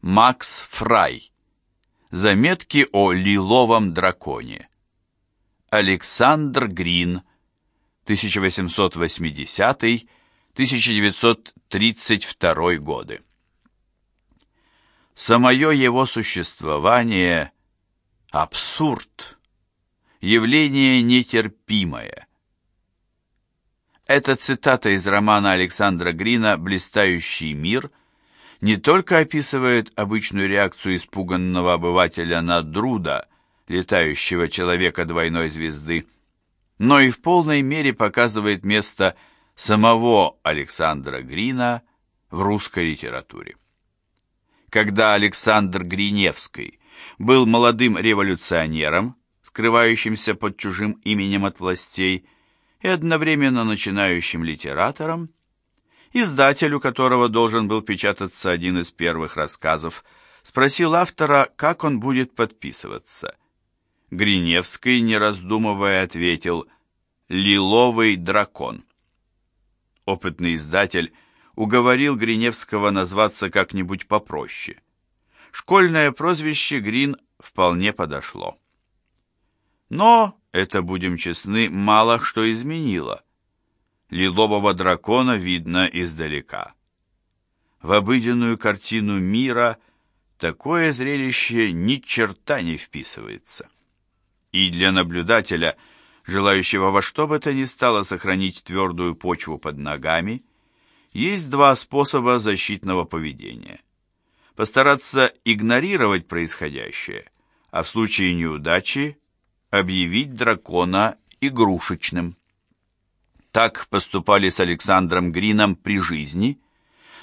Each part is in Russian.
Макс Фрай. Заметки о лиловом драконе. Александр Грин. 1880-1932 годы. Самое его существование – абсурд, явление нетерпимое. Эта цитата из романа Александра Грина «Блистающий мир» не только описывает обычную реакцию испуганного обывателя на Друда, летающего человека двойной звезды, но и в полной мере показывает место самого Александра Грина в русской литературе. Когда Александр Гриневский был молодым революционером, скрывающимся под чужим именем от властей, и одновременно начинающим литератором, издатель, у которого должен был печататься один из первых рассказов, спросил автора, как он будет подписываться. Гриневский, не раздумывая, ответил «Лиловый дракон». Опытный издатель уговорил Гриневского назваться как-нибудь попроще. Школьное прозвище Грин вполне подошло. Но, это, будем честны, мало что изменило – лилового дракона видно издалека. В обыденную картину мира такое зрелище ни черта не вписывается. И для наблюдателя, желающего во что бы то ни стало сохранить твердую почву под ногами, есть два способа защитного поведения. Постараться игнорировать происходящее, а в случае неудачи объявить дракона игрушечным. Так поступали с Александром Грином при жизни,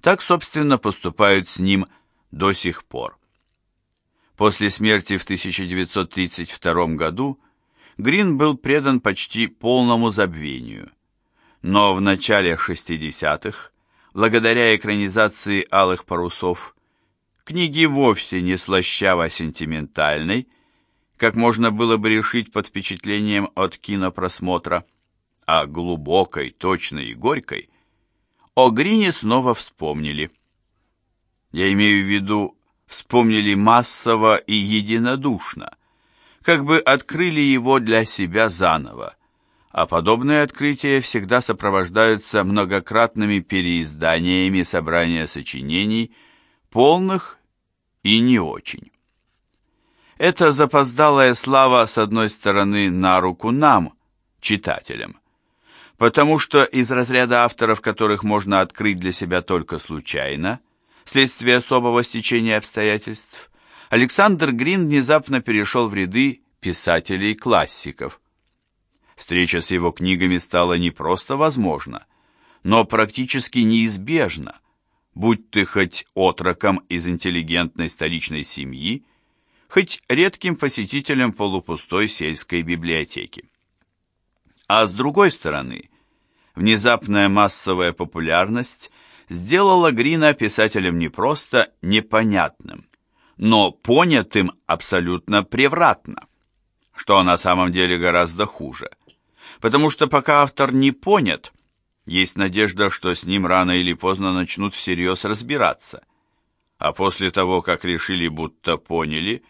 так, собственно, поступают с ним до сих пор. После смерти в 1932 году Грин был предан почти полному забвению. Но в начале 60-х, благодаря экранизации «Алых парусов», книги вовсе не слащаво-сентиментальной, как можно было бы решить под впечатлением от кинопросмотра, а глубокой, точной и горькой, о Грине снова вспомнили. Я имею в виду, вспомнили массово и единодушно, как бы открыли его для себя заново, а подобные открытия всегда сопровождаются многократными переизданиями собрания сочинений, полных и не очень. Это запоздалая слава, с одной стороны, на руку нам, читателям, потому что из разряда авторов, которых можно открыть для себя только случайно, вследствие особого стечения обстоятельств, Александр Грин внезапно перешел в ряды писателей-классиков. Встреча с его книгами стала не просто возможна, но практически неизбежна, будь ты хоть отроком из интеллигентной столичной семьи, хоть редким посетителем полупустой сельской библиотеки. А с другой стороны, внезапная массовая популярность сделала Грина писателем не просто непонятным, но понятым абсолютно превратно, что на самом деле гораздо хуже. Потому что пока автор не понят, есть надежда, что с ним рано или поздно начнут всерьез разбираться. А после того, как решили, будто поняли,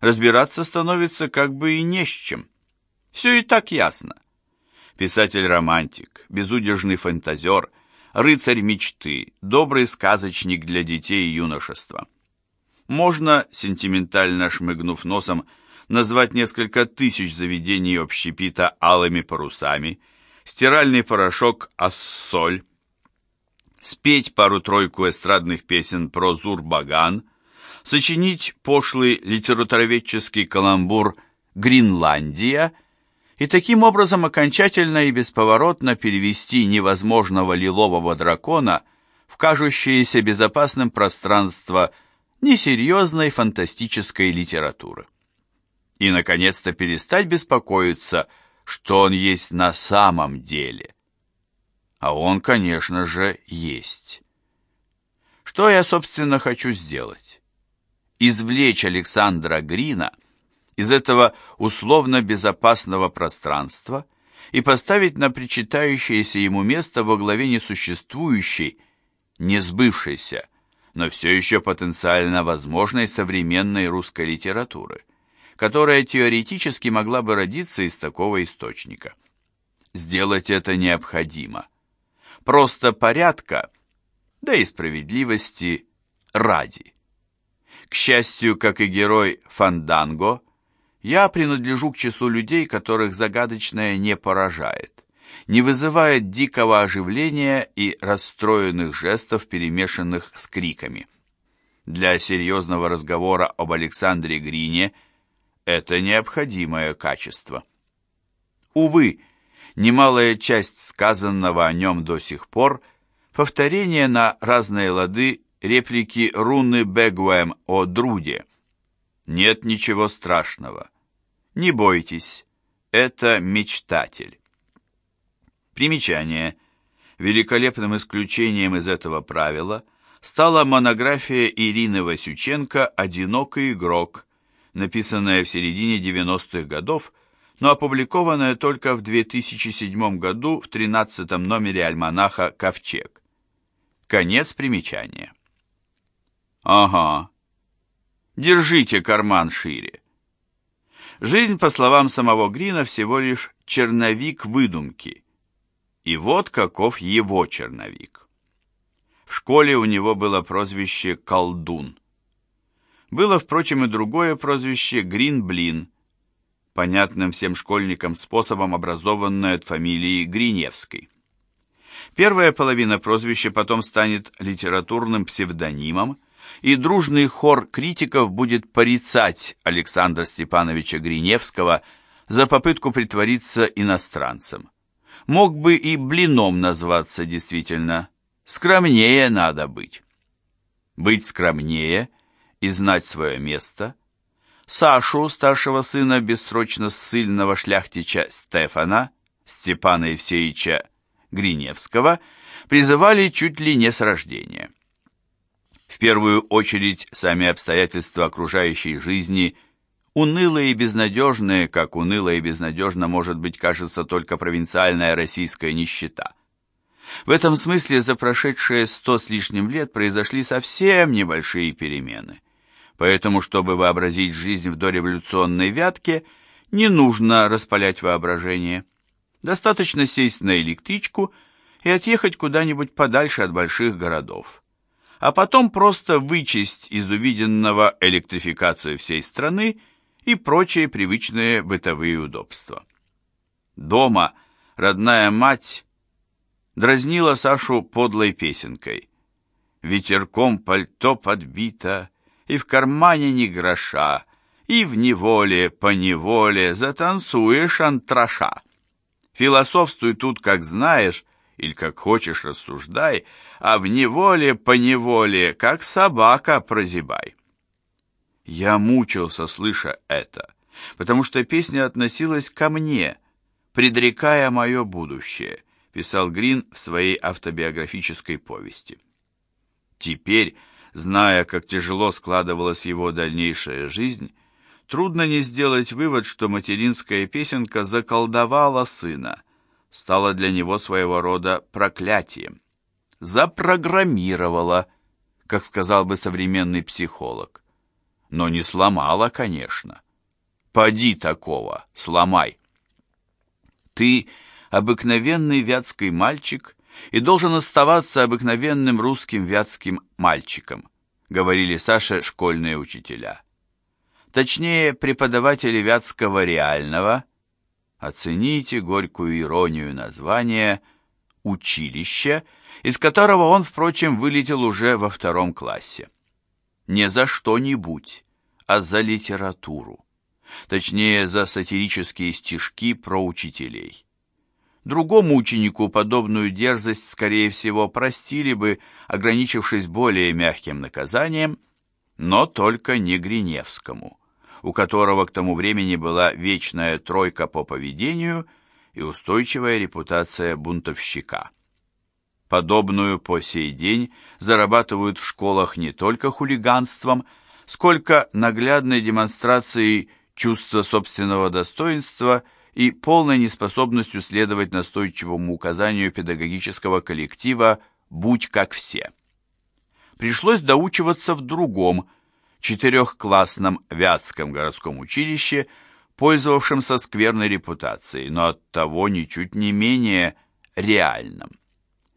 разбираться становится как бы и не с чем. Все и так ясно писатель-романтик, безудержный фантазер, рыцарь мечты, добрый сказочник для детей и юношества. Можно, сентиментально шмыгнув носом, назвать несколько тысяч заведений общепита алыми парусами, стиральный порошок «Ассоль», спеть пару-тройку эстрадных песен про Зурбаган, сочинить пошлый литературоведческий каламбур «Гренландия» и таким образом окончательно и бесповоротно перевести невозможного лилового дракона в кажущееся безопасным пространство несерьезной фантастической литературы. И, наконец-то, перестать беспокоиться, что он есть на самом деле. А он, конечно же, есть. Что я, собственно, хочу сделать? Извлечь Александра Грина – из этого условно-безопасного пространства и поставить на причитающееся ему место во главе несуществующей, не сбывшейся, но все еще потенциально возможной современной русской литературы, которая теоретически могла бы родиться из такого источника. Сделать это необходимо. Просто порядка, да и справедливости ради. К счастью, как и герой Фанданго, я принадлежу к числу людей, которых загадочное не поражает, не вызывает дикого оживления и расстроенных жестов, перемешанных с криками. Для серьезного разговора об Александре Грине это необходимое качество. Увы, немалая часть сказанного о нем до сих пор – повторение на разные лады реплики руны Бегуэм о Друде. Нет ничего страшного. Не бойтесь, это мечтатель. Примечание. Великолепным исключением из этого правила стала монография Ирины Васюченко «Одинокий игрок», написанная в середине 90-х годов, но опубликованная только в 2007 году в 13 номере альманаха «Ковчег». Конец примечания. Ага. Держите карман шире. Жизнь, по словам самого Грина, всего лишь черновик выдумки. И вот каков его черновик. В школе у него было прозвище «Колдун». Было, впрочем, и другое прозвище «Грин-блин», понятным всем школьникам способом образованное от фамилии Гриневской. Первая половина прозвища потом станет литературным псевдонимом, и дружный хор критиков будет порицать Александра Степановича Гриневского за попытку притвориться иностранцем. Мог бы и блином назваться действительно. Скромнее надо быть. Быть скромнее и знать свое место. Сашу, старшего сына бессрочно ссыльного шляхтича Стефана, Степана Евсеевича Гриневского, призывали чуть ли не с рождения. В первую очередь сами обстоятельства окружающей жизни, унылые и безнадежные, как уныло и безнадежно может быть, кажется, только провинциальная российская нищета. В этом смысле за прошедшие сто с лишним лет произошли совсем небольшие перемены. Поэтому, чтобы вообразить жизнь в дореволюционной вятке, не нужно распалять воображение. Достаточно сесть на электричку и отъехать куда-нибудь подальше от больших городов а потом просто вычесть из увиденного электрификацию всей страны и прочие привычные бытовые удобства. Дома родная мать дразнила Сашу подлой песенкой. Ветерком пальто подбито, и в кармане ни гроша, и в неволе, по неволе затанцуешь антраша. Философствуй тут, как знаешь, или как хочешь рассуждай, а в неволе по неволе, как собака, прозябай. Я мучился, слыша это, потому что песня относилась ко мне, предрекая мое будущее, писал Грин в своей автобиографической повести. Теперь, зная, как тяжело складывалась его дальнейшая жизнь, трудно не сделать вывод, что материнская песенка заколдовала сына, стала для него своего рода проклятием запрограммировала, как сказал бы современный психолог. Но не сломала, конечно. Поди такого, сломай. Ты обыкновенный вятский мальчик и должен оставаться обыкновенным русским вятским мальчиком, говорили Саше школьные учителя. Точнее, преподаватели вятского реального, оцените горькую иронию названия, училища из которого он, впрочем, вылетел уже во втором классе. Не за что-нибудь, а за литературу. Точнее, за сатирические стишки про учителей. Другому ученику подобную дерзость, скорее всего, простили бы, ограничившись более мягким наказанием, но только не Гриневскому, у которого к тому времени была вечная тройка по поведению и устойчивая репутация бунтовщика. Подобную по сей день зарабатывают в школах не только хулиганством, сколько наглядной демонстрацией чувства собственного достоинства и полной неспособностью следовать настойчивому указанию педагогического коллектива «будь как все». пришлось доучиваться в другом, четырехклассном Вятском городском училище, пользовавшемся скверной репутацией, но оттого ничуть не менее реальном.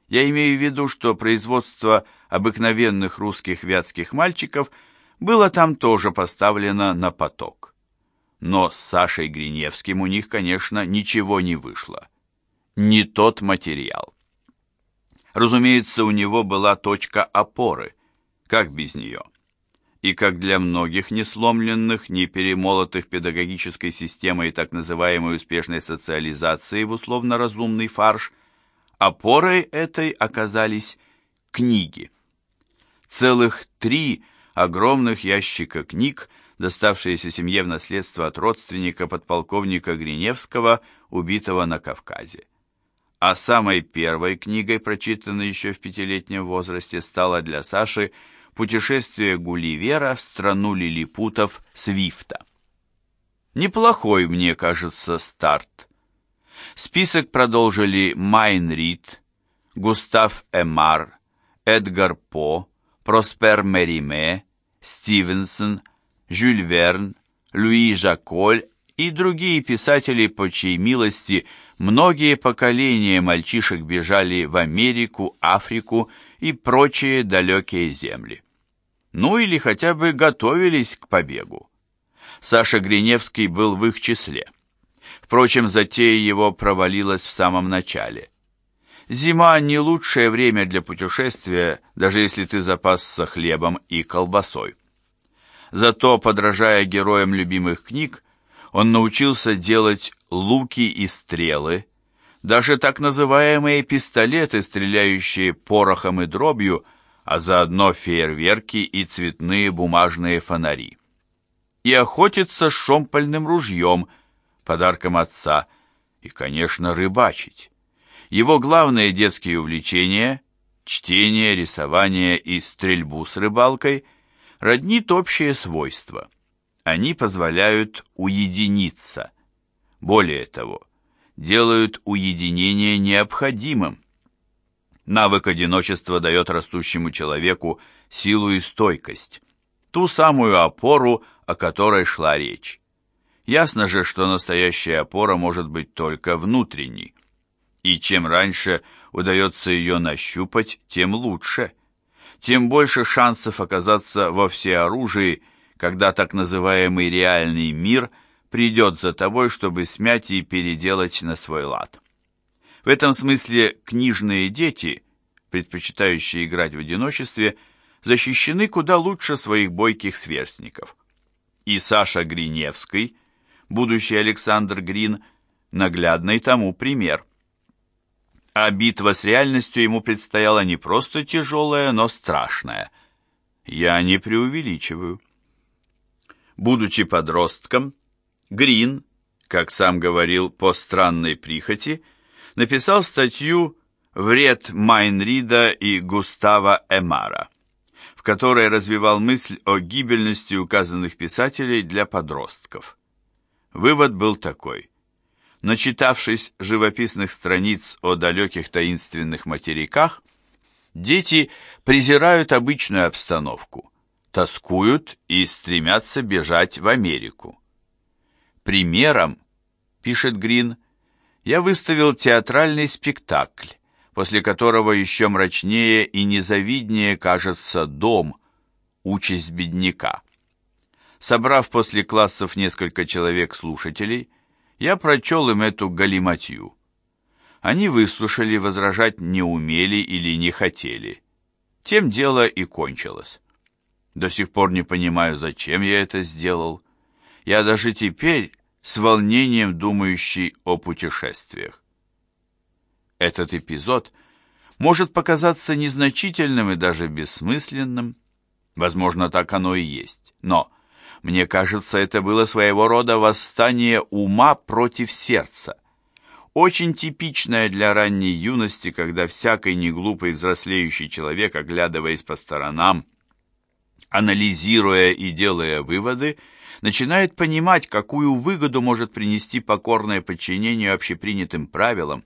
Я имею в виду, что производство обыкновенных русских вятских мальчиков было там тоже поставлено на поток. Но с Сашей Гриневским у них, конечно, ничего не вышло. Не тот материал. Разумеется, у него была точка опоры. Как без нее? И как для многих не сломленных, не перемолотых педагогической системой так называемой успешной социализации в условно-разумный фарш, Опорой этой оказались книги. Целых три огромных ящика книг, доставшиеся семье в наследство от родственника подполковника Гриневского, убитого на Кавказе. А самой первой книгой, прочитанной еще в пятилетнем возрасте, стала для Саши «Путешествие Гулливера в страну лилипутов Свифта». Неплохой, мне кажется, старт. Список продолжили Майн Рид, Густав Эмар, Эдгар По, Проспер Мериме, Стивенсон, Жюль Верн, Луи Жаколь и другие писатели, по чьей милости многие поколения мальчишек бежали в Америку, Африку и прочие далекие земли. Ну или хотя бы готовились к побегу. Саша Гриневский был в их числе – Впрочем, затея его провалилась в самом начале. Зима не лучшее время для путешествия, даже если ты запасся хлебом и колбасой. Зато, подражая героям любимых книг, он научился делать луки и стрелы, даже так называемые пистолеты, стреляющие порохом и дробью, а заодно фейерверки и цветные бумажные фонари. И охотиться с шомпольным ружьем – подарком отца, и, конечно, рыбачить. Его главные детские увлечения – чтение, рисование и стрельбу с рыбалкой – роднит общее свойство. Они позволяют уединиться. Более того, делают уединение необходимым. Навык одиночества дает растущему человеку силу и стойкость, ту самую опору, о которой шла речь. Ясно же, что настоящая опора может быть только внутренней. И чем раньше удается ее нащупать, тем лучше. Тем больше шансов оказаться во всеоружии, когда так называемый реальный мир придет за тобой, чтобы смять и переделать на свой лад. В этом смысле книжные дети, предпочитающие играть в одиночестве, защищены куда лучше своих бойких сверстников. И Саша Гриневский – будущий Александр Грин, наглядный тому пример. А битва с реальностью ему предстояла не просто тяжелая, но страшная. Я не преувеличиваю. Будучи подростком, Грин, как сам говорил по странной прихоти, написал статью «Вред Майнрида и Густава Эмара», в которой развивал мысль о гибельности указанных писателей для подростков. Вывод был такой. Начитавшись живописных страниц о далеких таинственных материках, дети презирают обычную обстановку, тоскуют и стремятся бежать в Америку. Примером, пишет Грин, я выставил театральный спектакль, после которого еще мрачнее и незавиднее кажется дом, участь бедняка. Собрав после классов несколько человек слушателей, я прочел им эту галиматью. Они выслушали, возражать не умели или не хотели. Тем дело и кончилось. До сих пор не понимаю, зачем я это сделал. Я даже теперь с волнением думающий о путешествиях. Этот эпизод может показаться незначительным и даже бессмысленным. Возможно, так оно и есть. Но мне кажется, это было своего рода восстание ума против сердца. Очень типичное для ранней юности, когда всякий неглупый взрослеющий человек, оглядываясь по сторонам, анализируя и делая выводы, начинает понимать, какую выгоду может принести покорное подчинение общепринятым правилам,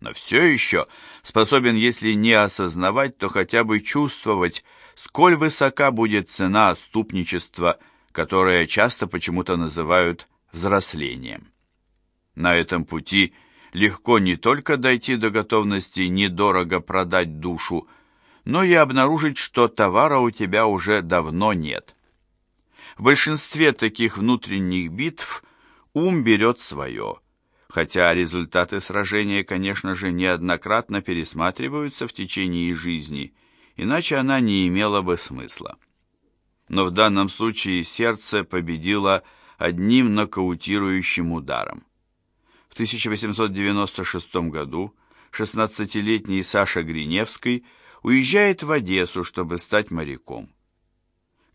но все еще способен, если не осознавать, то хотя бы чувствовать, сколь высока будет цена отступничества, которое часто почему-то называют взрослением. На этом пути легко не только дойти до готовности недорого продать душу, но и обнаружить, что товара у тебя уже давно нет. В большинстве таких внутренних битв ум берет свое, хотя результаты сражения, конечно же, неоднократно пересматриваются в течение жизни, иначе она не имела бы смысла. Но в данном случае сердце победило одним нокаутирующим ударом. В 1896 году 16-летний Саша Гриневский уезжает в Одессу, чтобы стать моряком.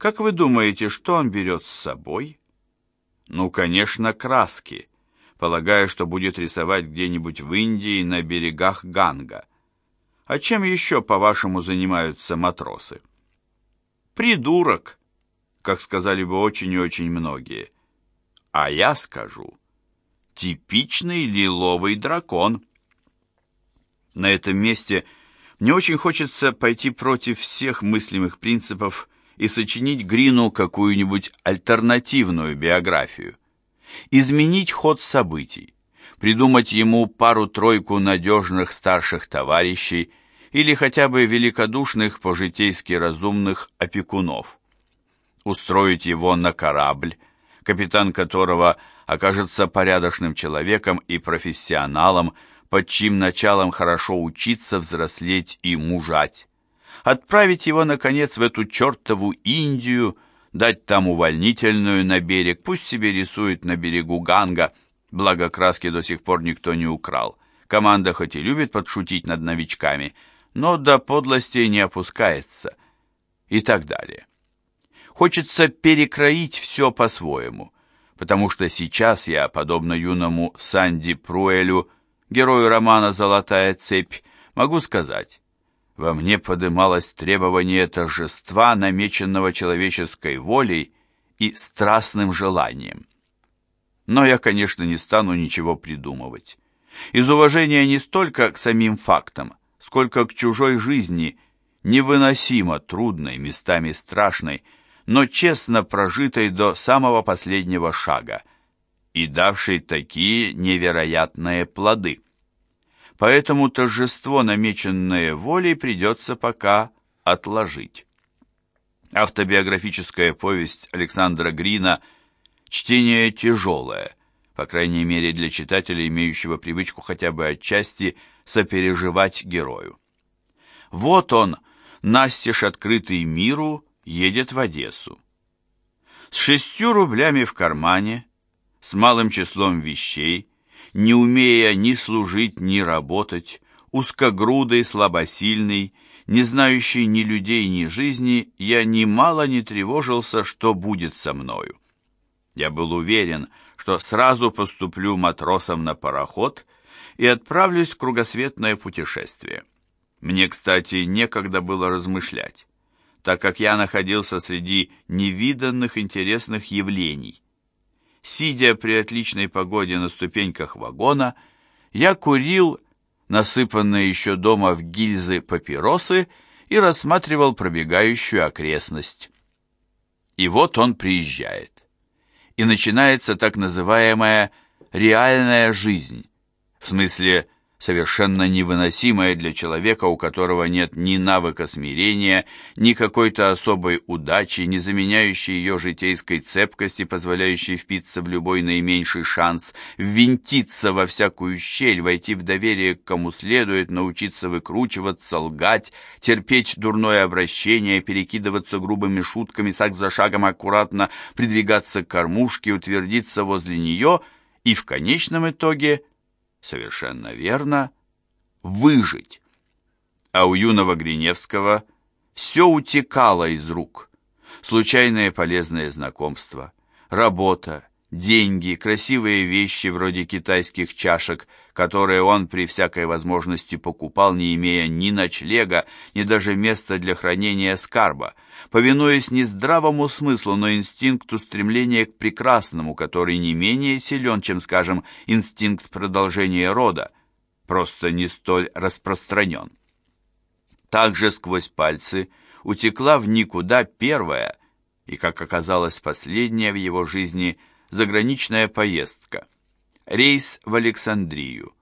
Как вы думаете, что он берет с собой? Ну, конечно, краски, полагая, что будет рисовать где-нибудь в Индии на берегах Ганга. А чем еще, по-вашему, занимаются матросы? Придурок, как сказали бы очень и очень многие. А я скажу, типичный лиловый дракон. На этом месте мне очень хочется пойти против всех мыслимых принципов и сочинить Грину какую-нибудь альтернативную биографию. Изменить ход событий, придумать ему пару-тройку надежных старших товарищей или хотя бы великодушных по-житейски разумных опекунов. Устроить его на корабль, капитан которого окажется порядочным человеком и профессионалом, под чьим началом хорошо учиться, взрослеть и мужать отправить его, наконец, в эту чертову Индию, дать там увольнительную на берег, пусть себе рисует на берегу Ганга, благо краски до сих пор никто не украл. Команда хоть и любит подшутить над новичками, но до подлостей не опускается. И так далее. Хочется перекроить все по-своему, потому что сейчас я, подобно юному Санди Пруэлю, герою романа «Золотая цепь», могу сказать, во мне подымалось требование торжества, намеченного человеческой волей и страстным желанием. Но я, конечно, не стану ничего придумывать. Из уважения не столько к самим фактам, сколько к чужой жизни, невыносимо трудной, местами страшной, но честно прожитой до самого последнего шага и давшей такие невероятные плоды поэтому торжество, намеченное волей, придется пока отложить. Автобиографическая повесть Александра Грина чтение тяжелое, по крайней мере для читателя, имеющего привычку хотя бы отчасти сопереживать герою. Вот он, настежь открытый миру, едет в Одессу. С шестью рублями в кармане, с малым числом вещей, не умея ни служить, ни работать, узкогрудый, слабосильный, не знающий ни людей, ни жизни, я немало не тревожился, что будет со мною. Я был уверен, что сразу поступлю матросом на пароход и отправлюсь в кругосветное путешествие. Мне, кстати, некогда было размышлять, так как я находился среди невиданных интересных явлений. Сидя при отличной погоде на ступеньках вагона, я курил насыпанные еще дома в гильзы папиросы и рассматривал пробегающую окрестность. И вот он приезжает. И начинается так называемая реальная жизнь, в смысле совершенно невыносимое для человека, у которого нет ни навыка смирения, ни какой-то особой удачи, не заменяющей ее житейской цепкости, позволяющей впиться в любой наименьший шанс, ввинтиться во всякую щель, войти в доверие к кому следует, научиться выкручиваться, лгать, терпеть дурное обращение, перекидываться грубыми шутками, шаг за шагом аккуратно придвигаться к кормушке, утвердиться возле нее и в конечном итоге – совершенно верно, выжить. А у юного Гриневского все утекало из рук. Случайные полезные знакомства, работа, деньги, красивые вещи вроде китайских чашек, которые он при всякой возможности покупал, не имея ни ночлега, ни даже места для хранения скарба, повинуясь не здравому смыслу, но инстинкту стремления к прекрасному, который не менее силен, чем, скажем, инстинкт продолжения рода, просто не столь распространен. Также сквозь пальцы утекла в никуда первая и, как оказалось, последняя в его жизни заграничная поездка. Рейс в Александрию.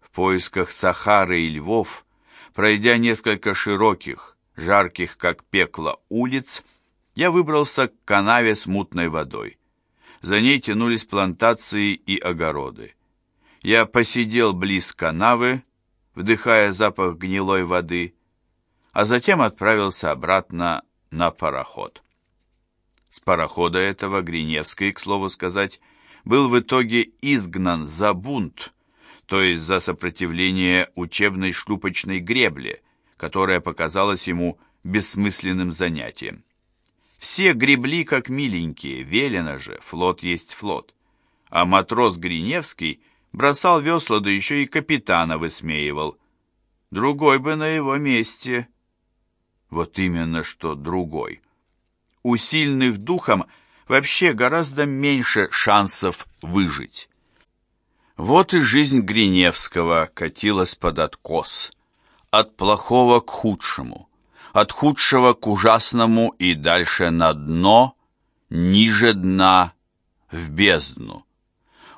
В поисках Сахары и Львов, пройдя несколько широких, жарких, как пекло, улиц, я выбрался к канаве с мутной водой. За ней тянулись плантации и огороды. Я посидел близ канавы, вдыхая запах гнилой воды, а затем отправился обратно на пароход. С парохода этого Гриневский, к слову сказать, был в итоге изгнан за бунт, то есть за сопротивление учебной шлюпочной гребле, которая показалась ему бессмысленным занятием. Все гребли как миленькие, велено же, флот есть флот. А матрос Гриневский бросал весла, да еще и капитана высмеивал. Другой бы на его месте. Вот именно что другой. У сильных духом вообще гораздо меньше шансов выжить. Вот и жизнь Гриневского катилась под откос. От плохого к худшему от худшего к ужасному и дальше на дно, ниже дна, в бездну.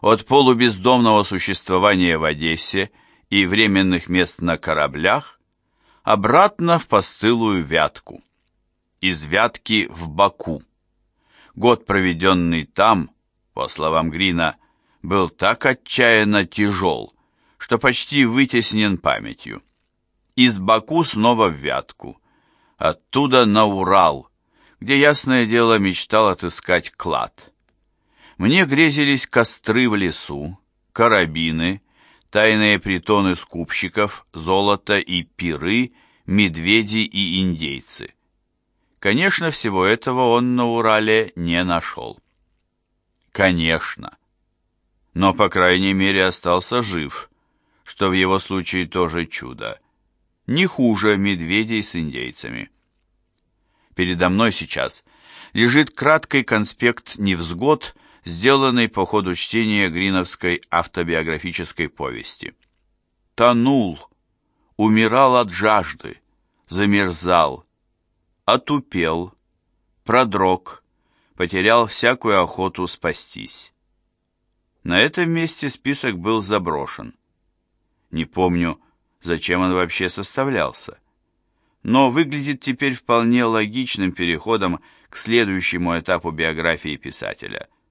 От полубездомного существования в Одессе и временных мест на кораблях обратно в постылую Вятку. Из Вятки в Баку. Год, проведенный там, по словам Грина, был так отчаянно тяжел, что почти вытеснен памятью. Из Баку снова в Вятку – оттуда на Урал, где, ясное дело, мечтал отыскать клад. Мне грезились костры в лесу, карабины, тайные притоны скупщиков, золото и пиры, медведи и индейцы. Конечно, всего этого он на Урале не нашел. Конечно. Но, по крайней мере, остался жив, что в его случае тоже чудо не хуже медведей с индейцами. Передо мной сейчас лежит краткий конспект невзгод, сделанный по ходу чтения Гриновской автобиографической повести. Тонул, умирал от жажды, замерзал, отупел, продрог, потерял всякую охоту спастись. На этом месте список был заброшен. Не помню, зачем он вообще составлялся. Но выглядит теперь вполне логичным переходом к следующему этапу биографии писателя.